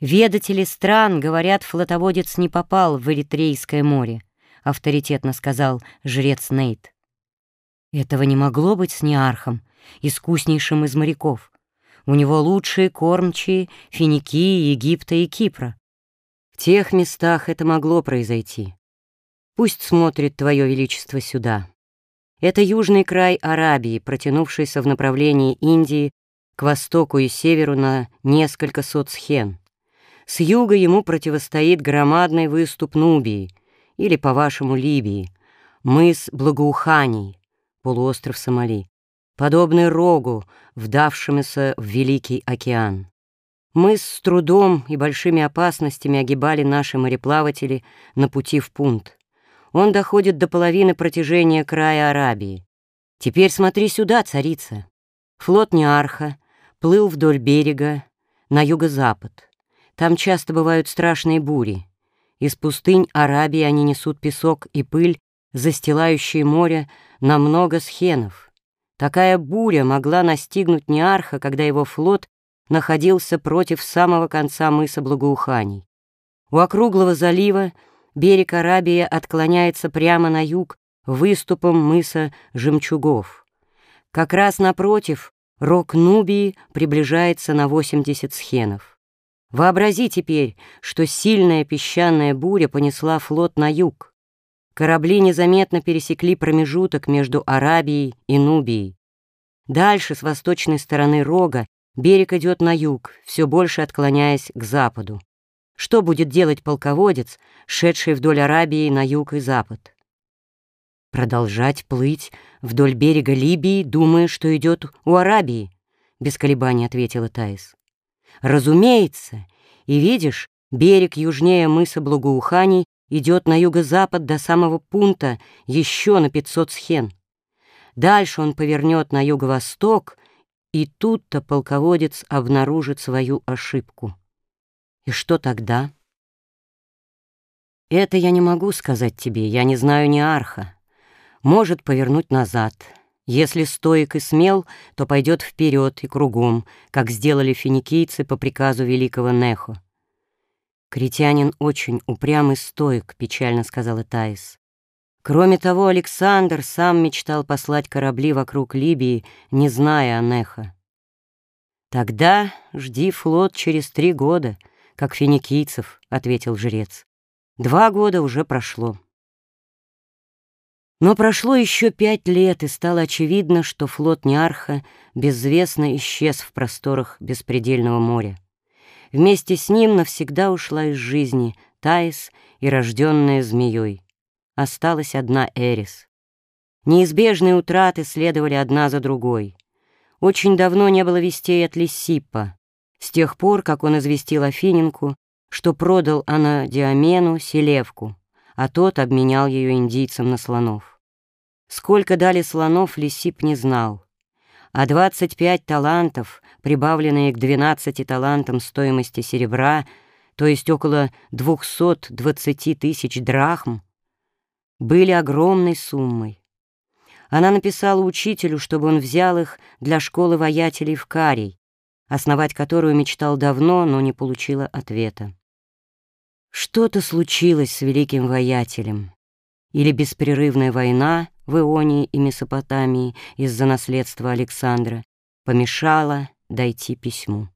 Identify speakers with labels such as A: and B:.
A: Ведатели стран говорят, флотоводец не попал в Эритрейское море, авторитетно сказал жрец Нейт. Этого не могло быть с Неархом, искуснейшим из моряков. У него лучшие кормчие Финикии, Египта и Кипра. В тех местах это могло произойти. Пусть смотрит Твое Величество сюда. Это южный край Арабии, протянувшийся в направлении Индии к востоку и северу на несколько сот схен. С юга ему противостоит громадный выступ Нубии, или, по-вашему, Либии, мыс Благоуханий, полуостров Сомали, подобный рогу, вдавшемуся в Великий океан. Мы с трудом и большими опасностями огибали наши мореплаватели на пути в пункт. Он доходит до половины протяжения края Арабии. Теперь смотри сюда, царица. Флот Неарха плыл вдоль берега на юго-запад. Там часто бывают страшные бури. Из пустынь Арабии они несут песок и пыль, застилающие море на много схенов. Такая буря могла настигнуть Неарха, когда его флот находился против самого конца мыса Благоуханий. У округлого залива берег Арабии отклоняется прямо на юг выступом мыса Жемчугов. Как раз напротив рок Нубии приближается на 80 схенов. Вообрази теперь, что сильная песчаная буря понесла флот на юг. Корабли незаметно пересекли промежуток между Арабией и Нубией. Дальше, с восточной стороны рога, берег идет на юг, все больше отклоняясь к западу. Что будет делать полководец, шедший вдоль Арабии на юг и запад? Продолжать плыть вдоль берега Либии, думая, что идет у Арабии, без колебаний ответила Таис. Разумеется, и видишь, берег южнее мыса Благоуханий идет на юго-запад до самого пункта еще на 500 схен. Дальше он повернет на юго-восток, и тут-то полководец обнаружит свою ошибку. И что тогда? Это я не могу сказать тебе, я не знаю ни арха. Может повернуть назад. Если стоек и смел, то пойдет вперед и кругом, как сделали финикийцы по приказу великого Нехо. «Критянин очень упрямый стоек», — печально сказала Таис. Кроме того, Александр сам мечтал послать корабли вокруг Либии, не зная о Нехо. «Тогда жди флот через три года», как финикийцев», — ответил жрец. «Два года уже прошло». Но прошло еще пять лет, и стало очевидно, что флот Неарха безвестно исчез в просторах беспредельного моря. Вместе с ним навсегда ушла из жизни Таис и рожденная змеей. Осталась одна Эрис. Неизбежные утраты следовали одна за другой. Очень давно не было вестей от Лисиппа с тех пор, как он известил Афиненку, что продал она Диамену селевку, а тот обменял ее индийцам на слонов. Сколько дали слонов, Лисип не знал, а 25 талантов, прибавленные к 12 талантам стоимости серебра, то есть около 220 тысяч драхм, были огромной суммой. Она написала учителю, чтобы он взял их для школы воятелей в Карий, основать которую мечтал давно, но не получила ответа. Что-то случилось с великим воятелем. Или беспрерывная война в Ионии и Месопотамии из-за наследства Александра помешала дойти письму.